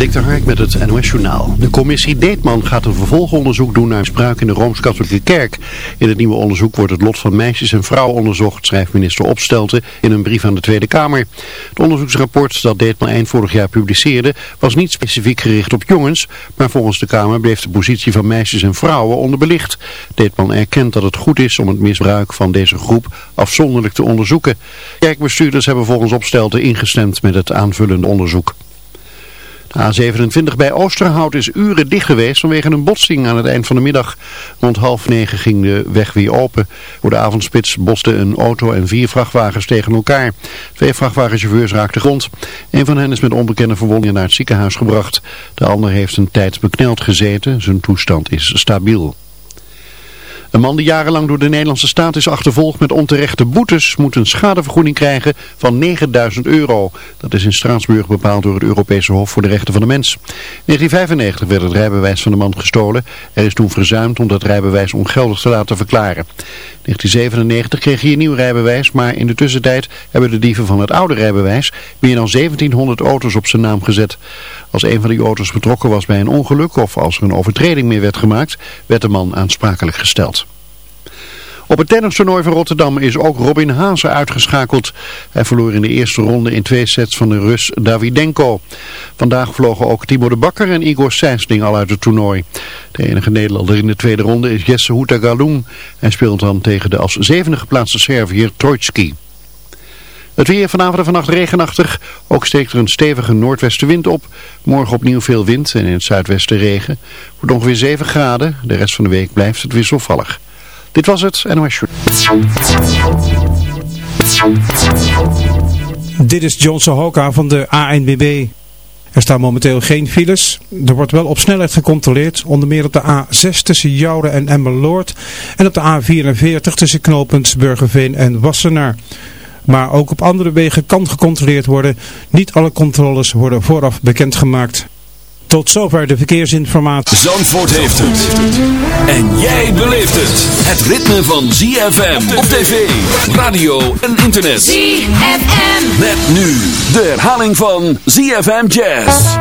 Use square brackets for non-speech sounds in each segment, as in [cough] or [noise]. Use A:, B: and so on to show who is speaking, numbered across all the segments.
A: Dik Hark met het NOS Journaal. De commissie Deetman gaat een vervolgonderzoek doen naar spraak in de Rooms-Katholieke Kerk. In het nieuwe onderzoek wordt het lot van meisjes en vrouwen onderzocht, schrijft minister Opstelten in een brief aan de Tweede Kamer. Het onderzoeksrapport dat Deetman eind vorig jaar publiceerde was niet specifiek gericht op jongens, maar volgens de Kamer bleef de positie van meisjes en vrouwen onderbelicht. Deetman erkent dat het goed is om het misbruik van deze groep afzonderlijk te onderzoeken. Kerkbestuurders hebben volgens Opstelten ingestemd met het aanvullende onderzoek. De A27 bij Oosterhout is uren dicht geweest vanwege een botsing aan het eind van de middag. Rond half negen ging de weg weer open. Voor de avondspits bosten een auto en vier vrachtwagens tegen elkaar. Twee vrachtwagenchauffeurs raakten grond. Een van hen is met onbekende verwondingen naar het ziekenhuis gebracht. De ander heeft een tijd bekneld gezeten. Zijn toestand is stabiel. Een man die jarenlang door de Nederlandse staat is achtervolgd met onterechte boetes moet een schadevergoeding krijgen van 9000 euro. Dat is in Straatsburg bepaald door het Europese Hof voor de Rechten van de Mens. In 1995 werd het rijbewijs van de man gestolen. Er is toen verzuimd om dat rijbewijs ongeldig te laten verklaren. 1997 kreeg hij een nieuw rijbewijs, maar in de tussentijd hebben de dieven van het oude rijbewijs meer dan 1700 auto's op zijn naam gezet. Als een van die auto's betrokken was bij een ongeluk of als er een overtreding meer werd gemaakt, werd de man aansprakelijk gesteld. Op het tennistoernooi van Rotterdam is ook Robin Haase uitgeschakeld. Hij verloor in de eerste ronde in twee sets van de Rus Davidenko. Vandaag vlogen ook Timo de Bakker en Igor Sijsling al uit het toernooi. De enige Nederlander in de tweede ronde is Jesse Houta Galung. Hij speelt dan tegen de als zevende geplaatste Serviër Trojtski. Het weer vanavond en vannacht regenachtig. Ook steekt er een stevige noordwestenwind op. Morgen opnieuw veel wind en in het zuidwesten regen. Wordt ongeveer 7 graden. De rest van de week blijft het wisselvallig. Dit was het NOS
B: Dit is John Sohoka van de ANWB. Er staan momenteel geen files. Er wordt wel op snelheid gecontroleerd, onder meer op de A6 tussen Jouren en Emmeloord en op de A44 tussen knooppunt Burgerveen en Wassenaar. Maar ook op andere wegen kan gecontroleerd worden. Niet alle controles worden vooraf bekendgemaakt. Tot zover de verkeersinformatie.
C: Zandvoort heeft het. En jij beleeft het. Het ritme van ZFM op tv, radio en internet.
D: ZFM.
C: Met nu de herhaling van ZFM Jazz.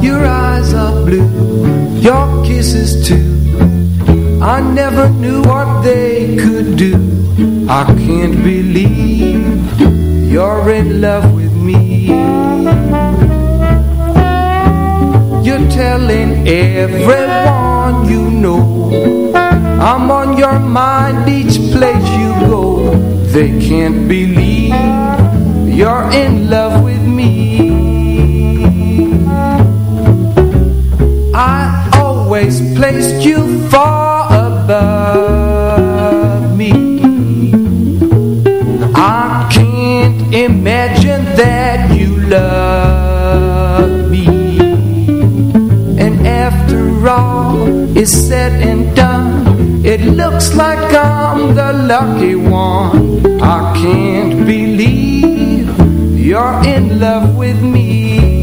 E: Your eyes are blue, your kisses too. I never knew what they could do. I can't believe you're in love with me. You're telling everyone you know I'm on your mind each place you go. They can't believe you're in love with me. Always placed you far above me. I can't imagine that you love me. And after all is said and done It looks like I'm the lucky one. I can't believe you're in love with me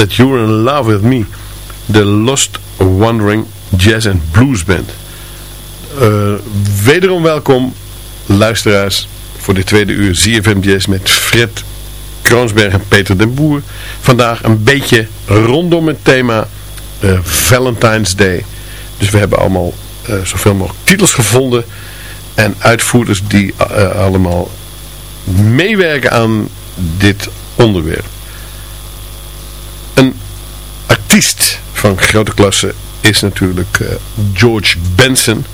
E: that you're in love with me.
F: The Lost Wandering Jazz and Blues Band. Eh, wederom welkom, luisteraars, voor de tweede uur ZFM Jazz met Fred. Kroonsberg en Peter den Boer. Vandaag een beetje rondom het thema uh, Valentine's Day. Dus we hebben allemaal uh, zoveel mogelijk titels gevonden en uitvoerders die allemaal meewerken aan dit onderwerp. Een van grote klasse is natuurlijk George Benson.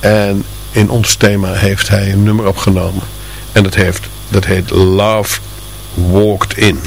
F: En in ons thema heeft hij een nummer opgenomen. En dat, heeft, dat heet Love Walked In.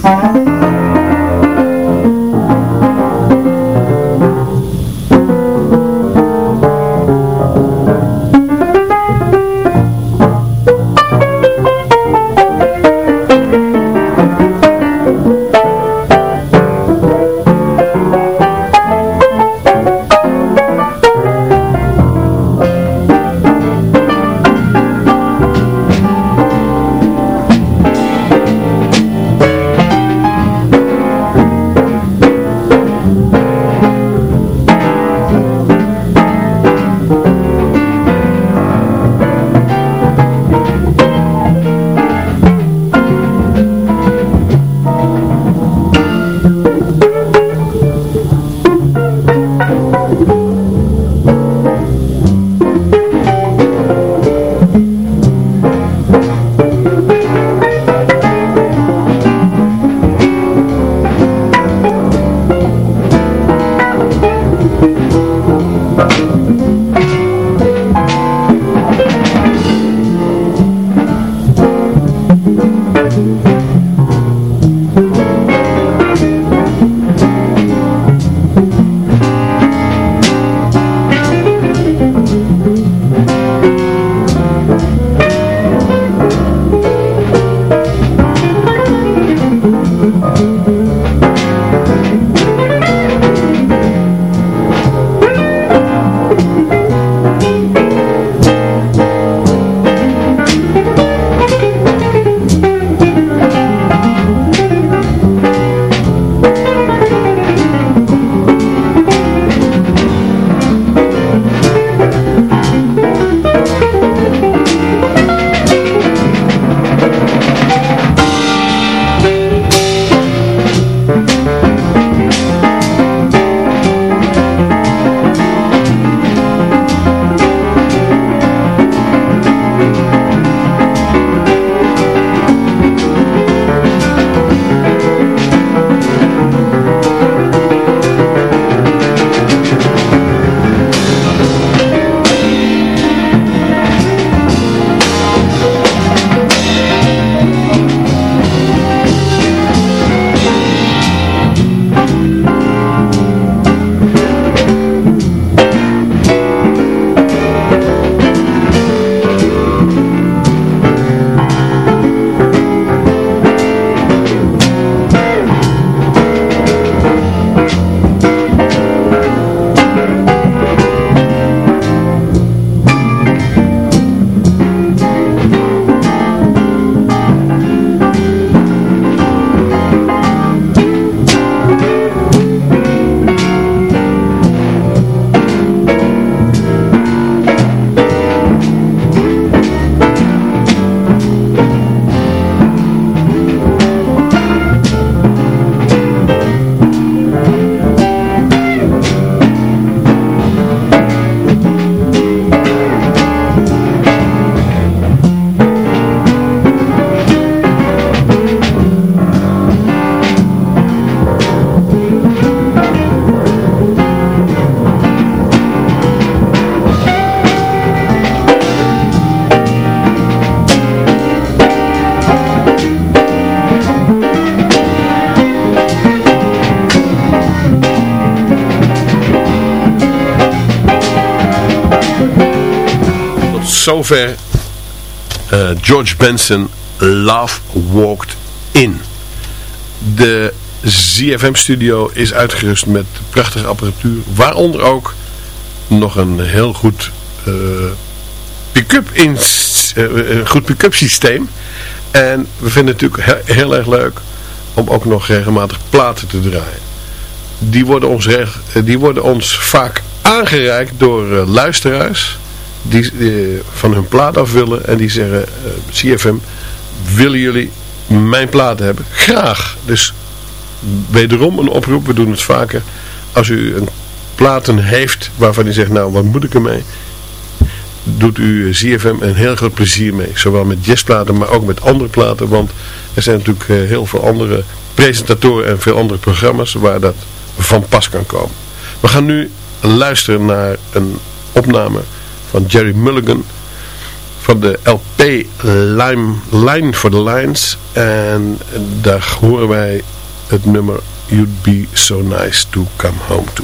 F: Zover uh, George Benson Love Walked In. De ZFM studio is uitgerust met prachtige apparatuur. Waaronder ook nog een heel goed uh, pick-up systeem. En we vinden het natuurlijk heel, erg leuk om ook nog regelmatig platen te draaien. Die worden ons, die worden ons vaak aangereikt door luisteraars die, van hun plaat af willen en die zeggen, uh, CFM, willen jullie mijn platen hebben, graag. Dus wederom een oproep, we doen het vaker. Als u een platen heeft waarvan u zegt, nou wat moet ik ermee? Doet u ZFM een heel groot plezier mee. Zowel met jazzplaten, maar ook met andere platen. Want er zijn natuurlijk eh, heel veel andere presentatoren en veel andere programma's waar dat van pas kan komen. We gaan nu luisteren naar een opname van Jerry Mulligan van de LP Lime, Line for the Lines. En daar horen wij het nummer You'd Be So Nice To Come Home To.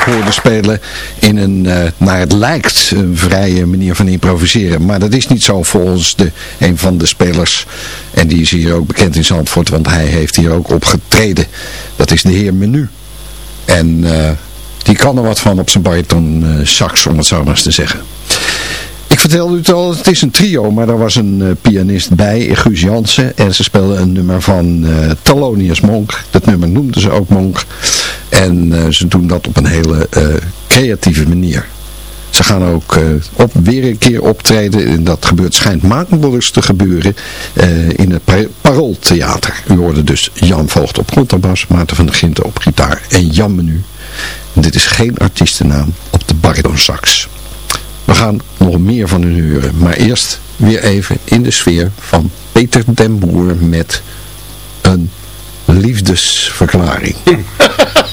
D: Ook hoorde spelen in een, uh, naar het lijkt, een vrije manier van improviseren. Maar dat is niet zo volgens de, een van de spelers. En die is hier ook bekend in Zandvoort, want hij heeft hier ook opgetreden. Dat is de heer Menu. En uh, die kan er wat van op zijn bariton uh, sax, om het zo maar eens te zeggen. Ik vertelde u het al, het is een trio, maar er was een pianist bij, Guus Jansen. En ze speelden een nummer van uh, Thelonious Monk. Dat nummer noemden ze ook Monk. En uh, ze doen dat op een hele creatieve manier. Ze gaan ook op, weer een keer optreden. En dat gebeurt, schijnt maandelijks te gebeuren in het Par Parooltheater. U hoorde dus Jan Voogd op contrabas, Maarten van der Ginten op gitaar en Jan Menu. En dit is geen artiestennaam op de bariton sax. We gaan nog meer van u horen. Maar eerst weer even in de sfeer van Peter den Boer met een liefdesverklaring. [laughs]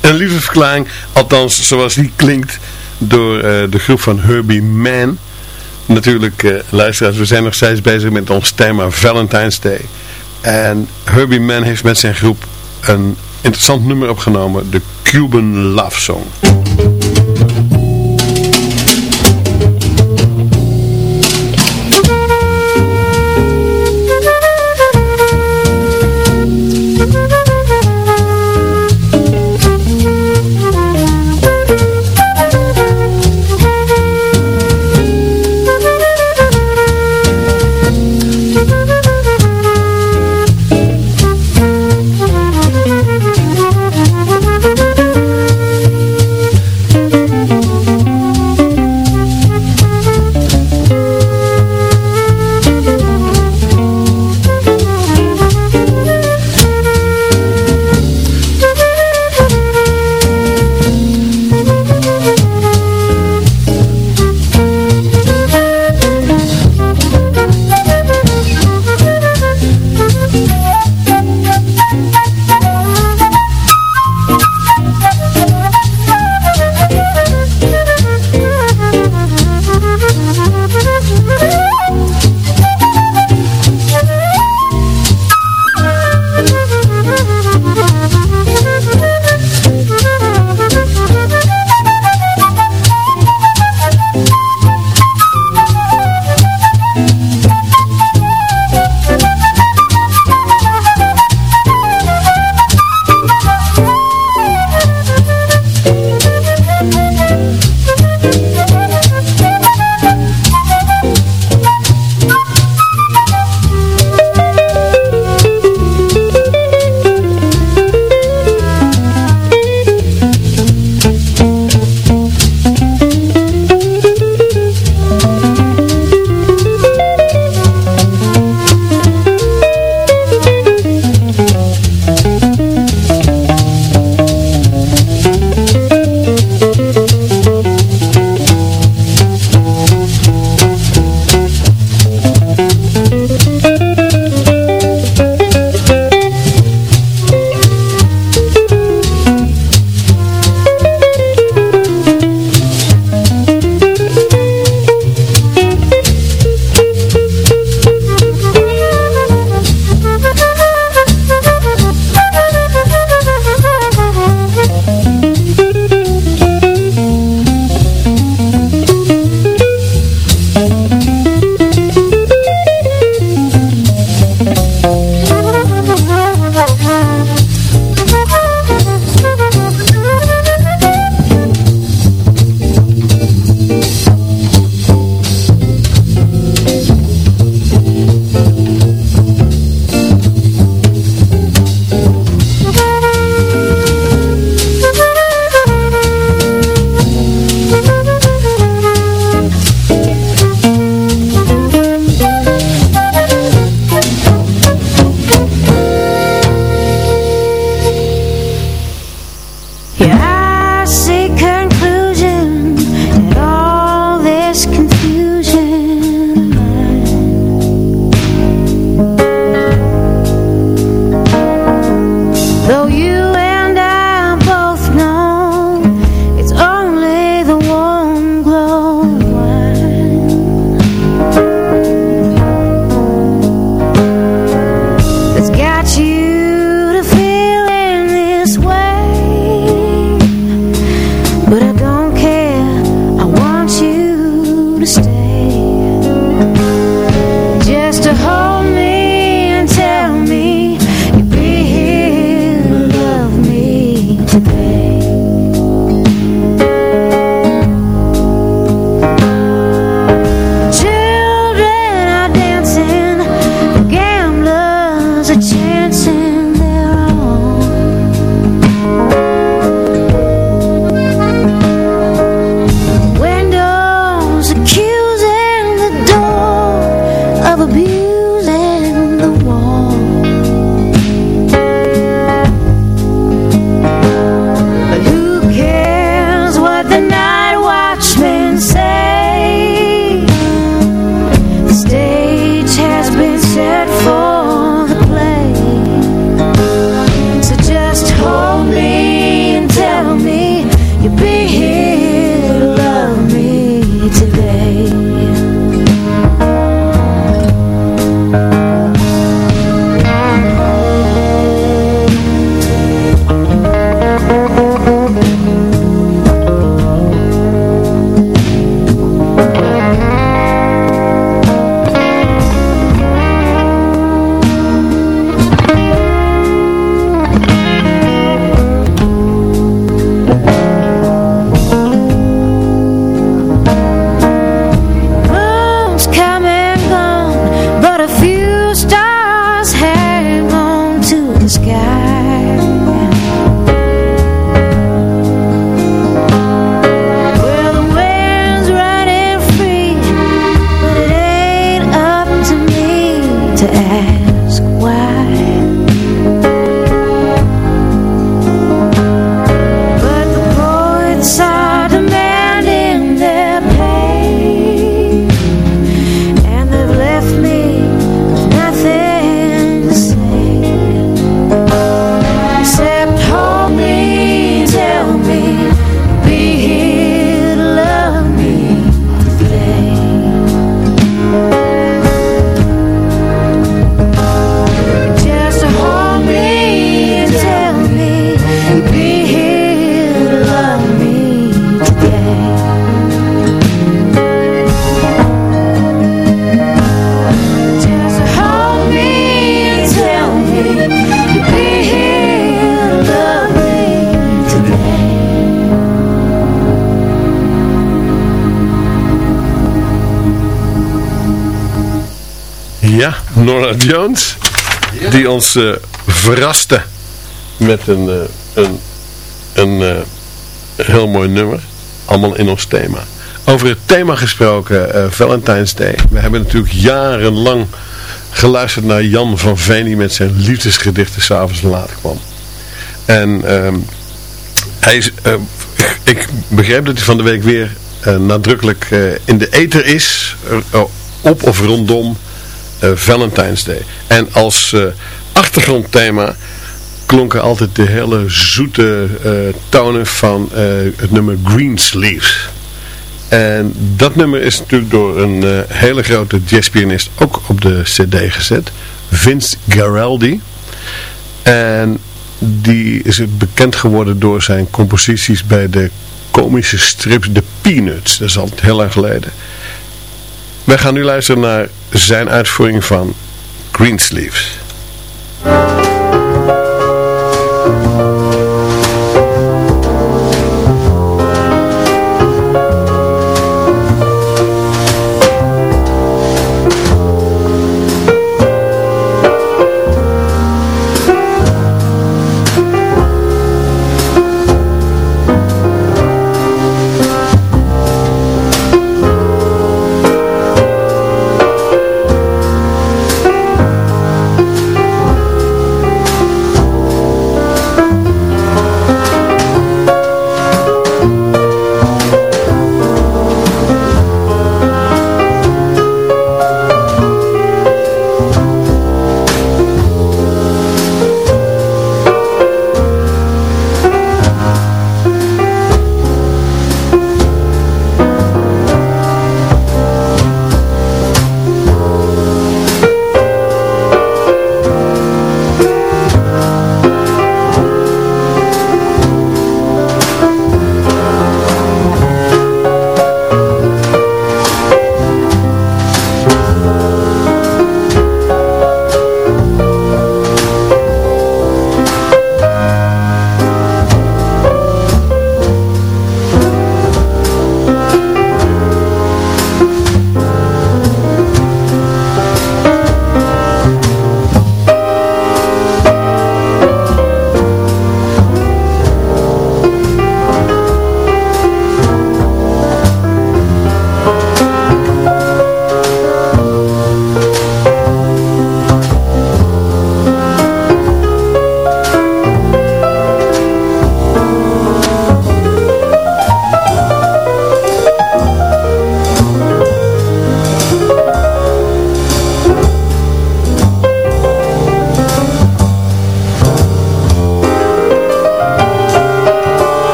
F: een liefdesverklaring, althans zoals die klinkt door uh, de groep van Herbie Mann. Natuurlijk, uh, luisteraars, we zijn nog steeds bezig met ons thema Valentine's Day. En Herbie Mann heeft met zijn groep een interessant nummer opgenomen, de Cuban Love Song. Nora Jones. Die ons uh, verraste met een, uh, een, een uh, heel mooi nummer. Allemaal in ons thema. Over het thema gesproken, Valentine's Day. We hebben natuurlijk jarenlang geluisterd naar Jan van Veen die met zijn liefdesgedichten s'avonds later kwam. En ehm, hij is, ik begreep dat hij van de week weer nadrukkelijk in de ether is. op of rondom Valentine's Day. En als uh, achtergrondthema klonken altijd de hele zoete uh, tonen van het nummer Greensleeves. En dat nummer is natuurlijk door een hele grote jazzpianist ook op de cd gezet. Vince Garaldi. En die is bekend geworden door zijn composities bij de komische strips The Peanuts. Dat is al heel lang geleden. Wij gaan nu luisteren naar zijn uitvoering van Greensleeves.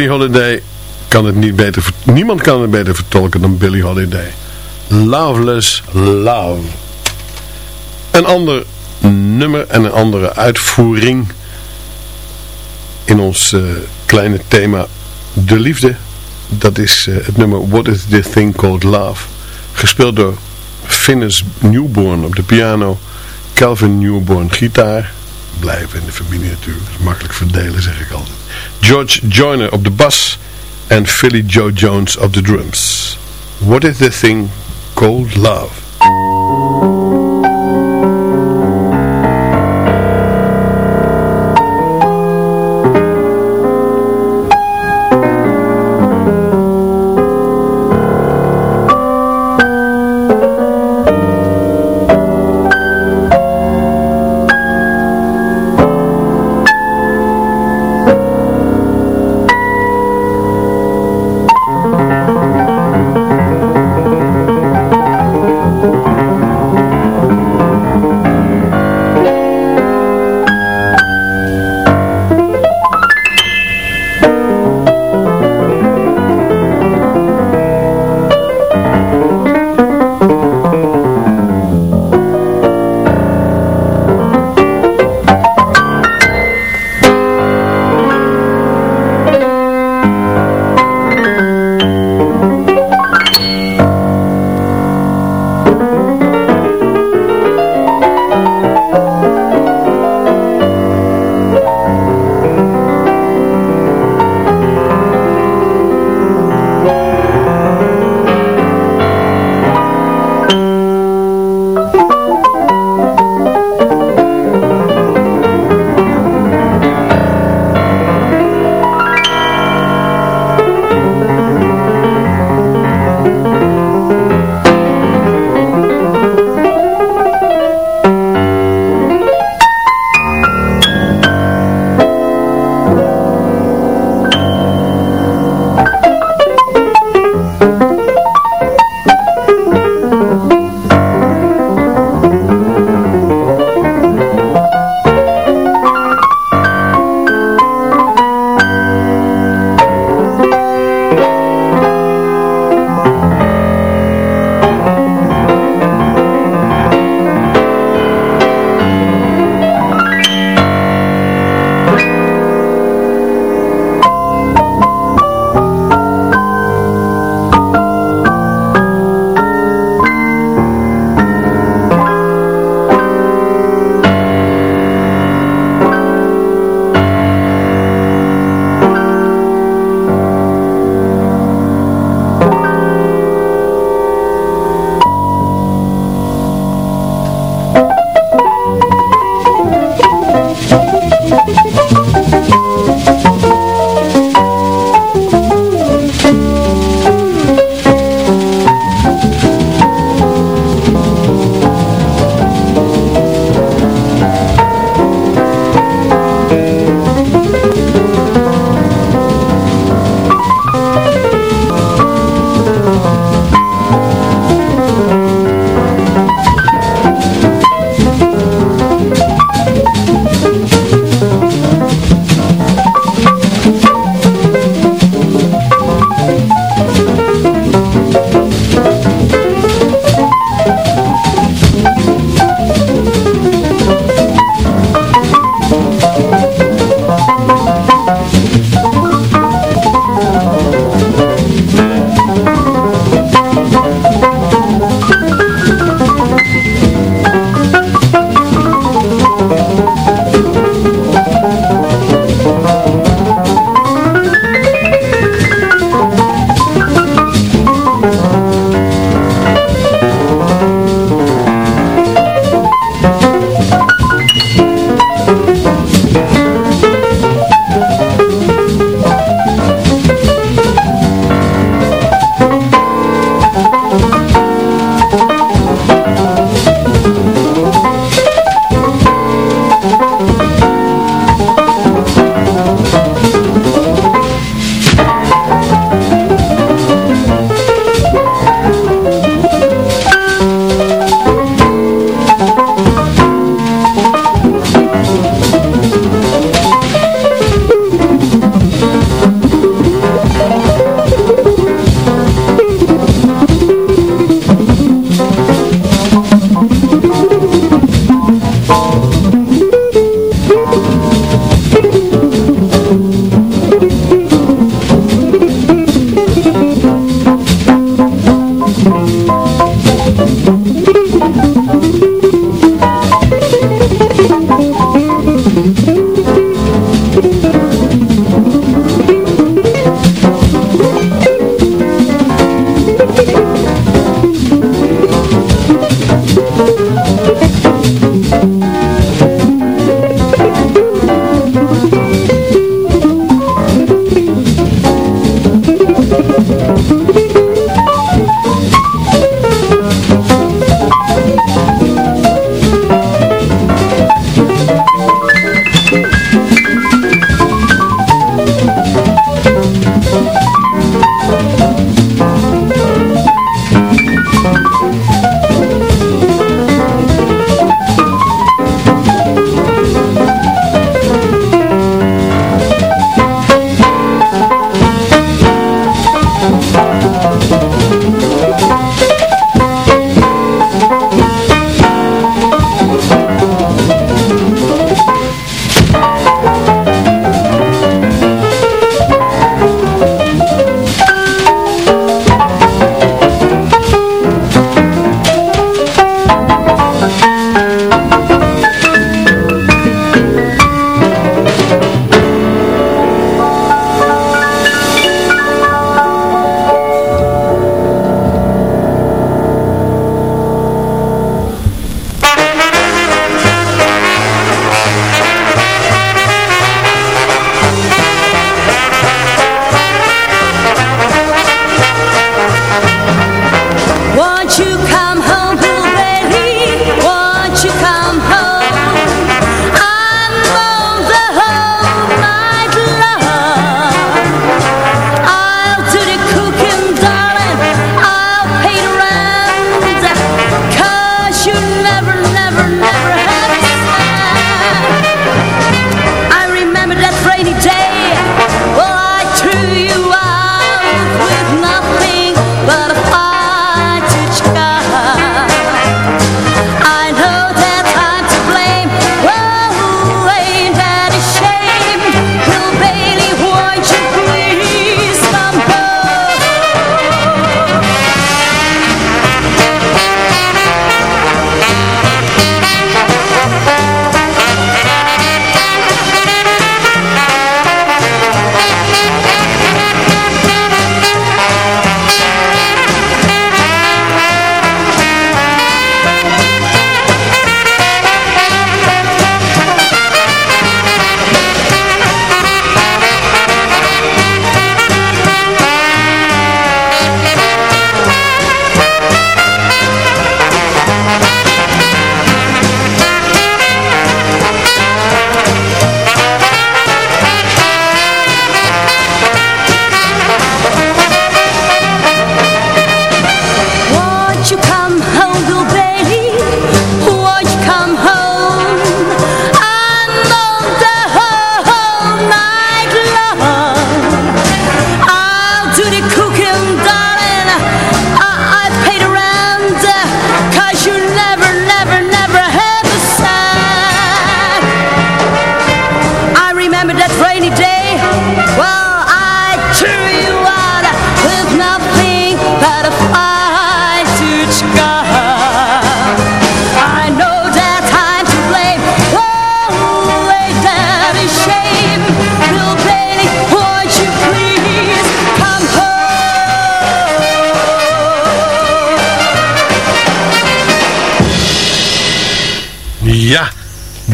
F: Billy Holiday kan het niet beter, niemand kan het beter vertolken dan Billy Holiday. Loveless Love. Een ander nummer en een andere uitvoering in ons uh, kleine thema de liefde. Dat is uh, het nummer What is this thing called love. Gespeeld door Finnes Newborn op de piano, Calvin Newborn gitaar, blijven in de familie natuurlijk. makkelijk verdelen zeg ik altijd. George Joyner op de bas en Philly Joe Jones op de drums. What is the thing called love?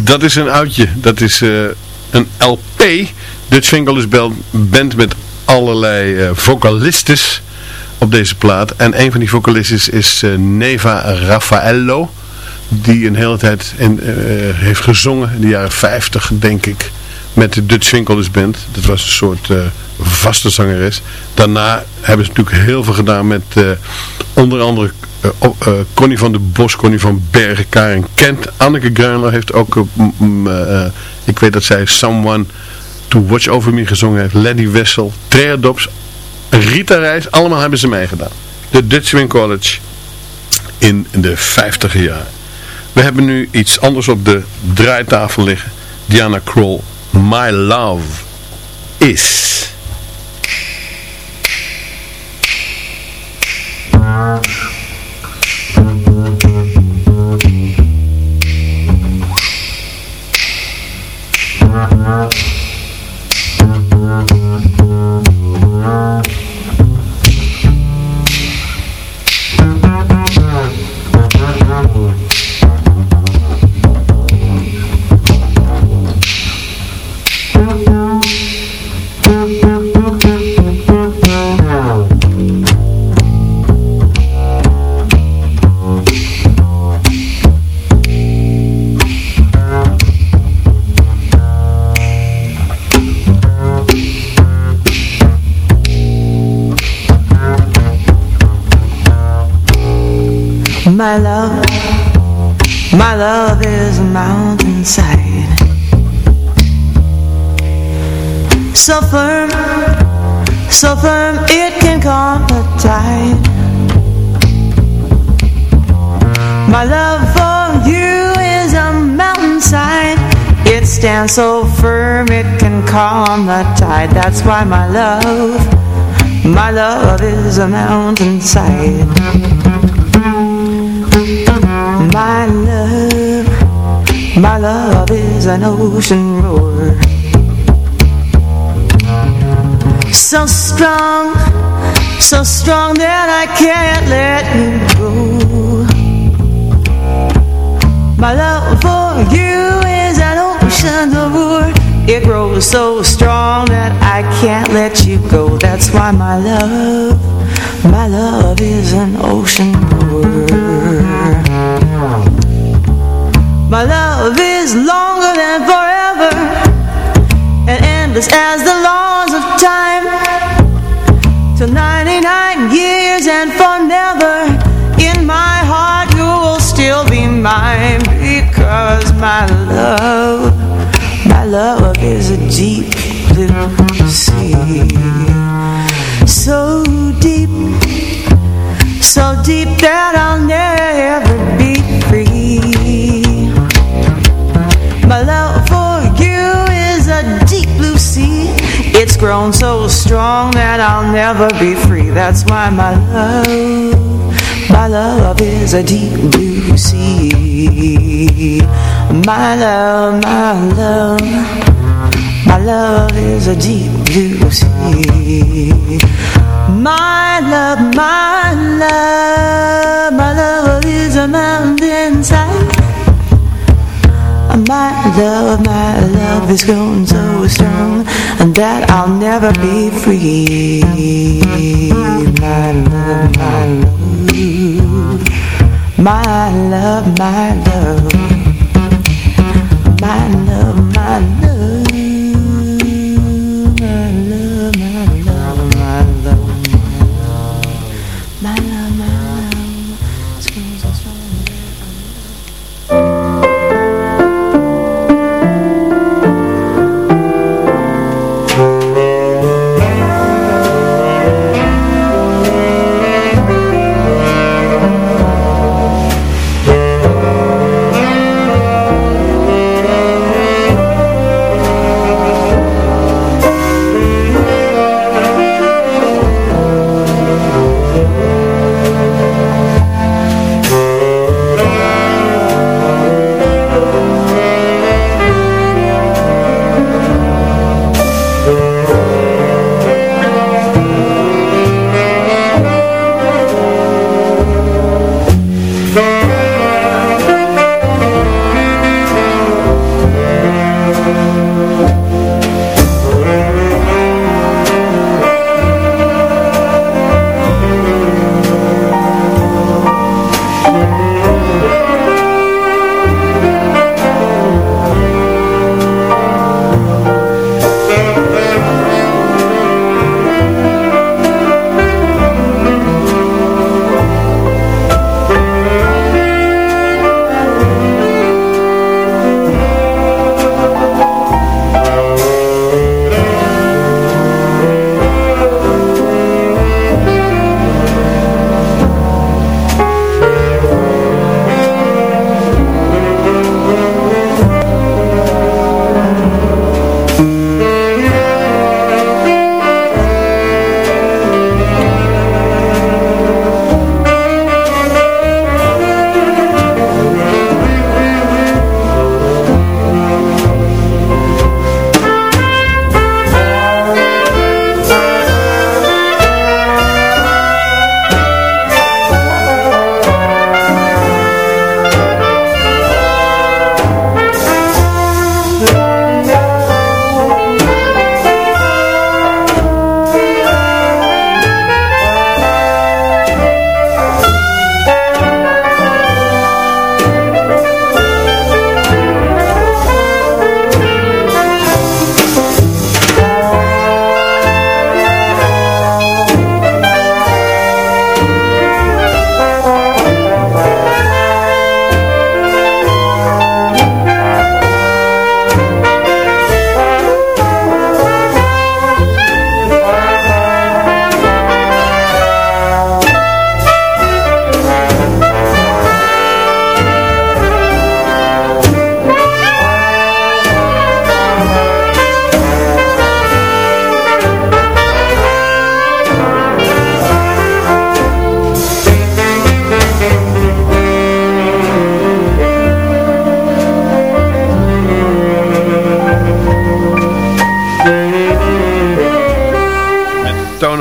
F: Dat is een oudje. Dat is eh, een LP. Dutch Fingerless Band met allerlei eh vocalistes op deze plaat. En een van die vocalistes is eh, Neva Raffaello. Die een hele tijd in, heeft gezongen, in de jaren 50 denk ik. Met de Dutch Fingerless Band. Dat was een soort vaste zangeres. Daarna hebben ze natuurlijk heel veel gedaan met onder andere eh, Connie van der Bos, Connie van Bergen, Karen Kent. Anneke Gruinler heeft ook, eh, ik weet dat zij Someone to Watch Over Me gezongen heeft. Lenny Wessel, Trea Rita Reis, allemaal hebben ze meegedaan. De Dutch Swing College in de 50 jaren. We hebben nu iets anders op de draaitafel liggen. Diana Kroll, My Love Is...
G: My love for you is a mountainside. It stands so firm it can calm the tide. That's why my love, my love is a mountainside. My love, my love is an ocean roar. So strong, so strong that I can't let you go. My love for you is an ocean roar It grows so strong that I can't let you go. That's why my love, my love is an ocean roar my love is longer than forever And endless as my love. My love is a deep blue sea. So deep So deep that I'll never be free. My love for you is a deep blue sea. It's grown so strong that I'll never be free. That's why my love, my love is a deep blue sea My love, my love, my love is a deep blue sea My love, my love, my love is a mountainside my love, my love is grown so strong that I'll never be free. My love, my love My love, my love. My love,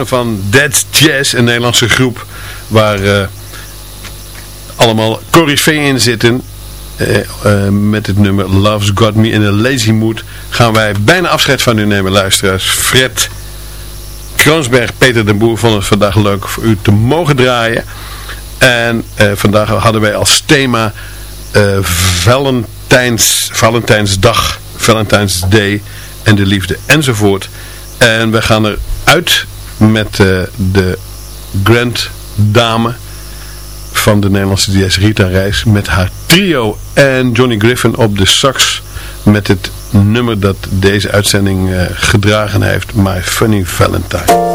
F: van Dead Jazz, een Nederlandse groep waar uh, allemaal corifeeën in zitten. Uh, uh, met het nummer Love's Got Me in a Lazy Mood gaan wij bijna afscheid van u nemen, luisteraars. Fred Kroonsberg, Peter den Boer vonden het vandaag leuk voor u te mogen draaien. En vandaag hadden wij als thema Valentijns, Valentijnsdag, Valentijns Day en de liefde enzovoort. En we gaan eruit met uh, de Grand Dame van de Nederlandse DS Rita Reis met haar trio en Johnny Griffin op de sax met het nummer dat deze uitzending uh, gedragen heeft, My Funny Valentine.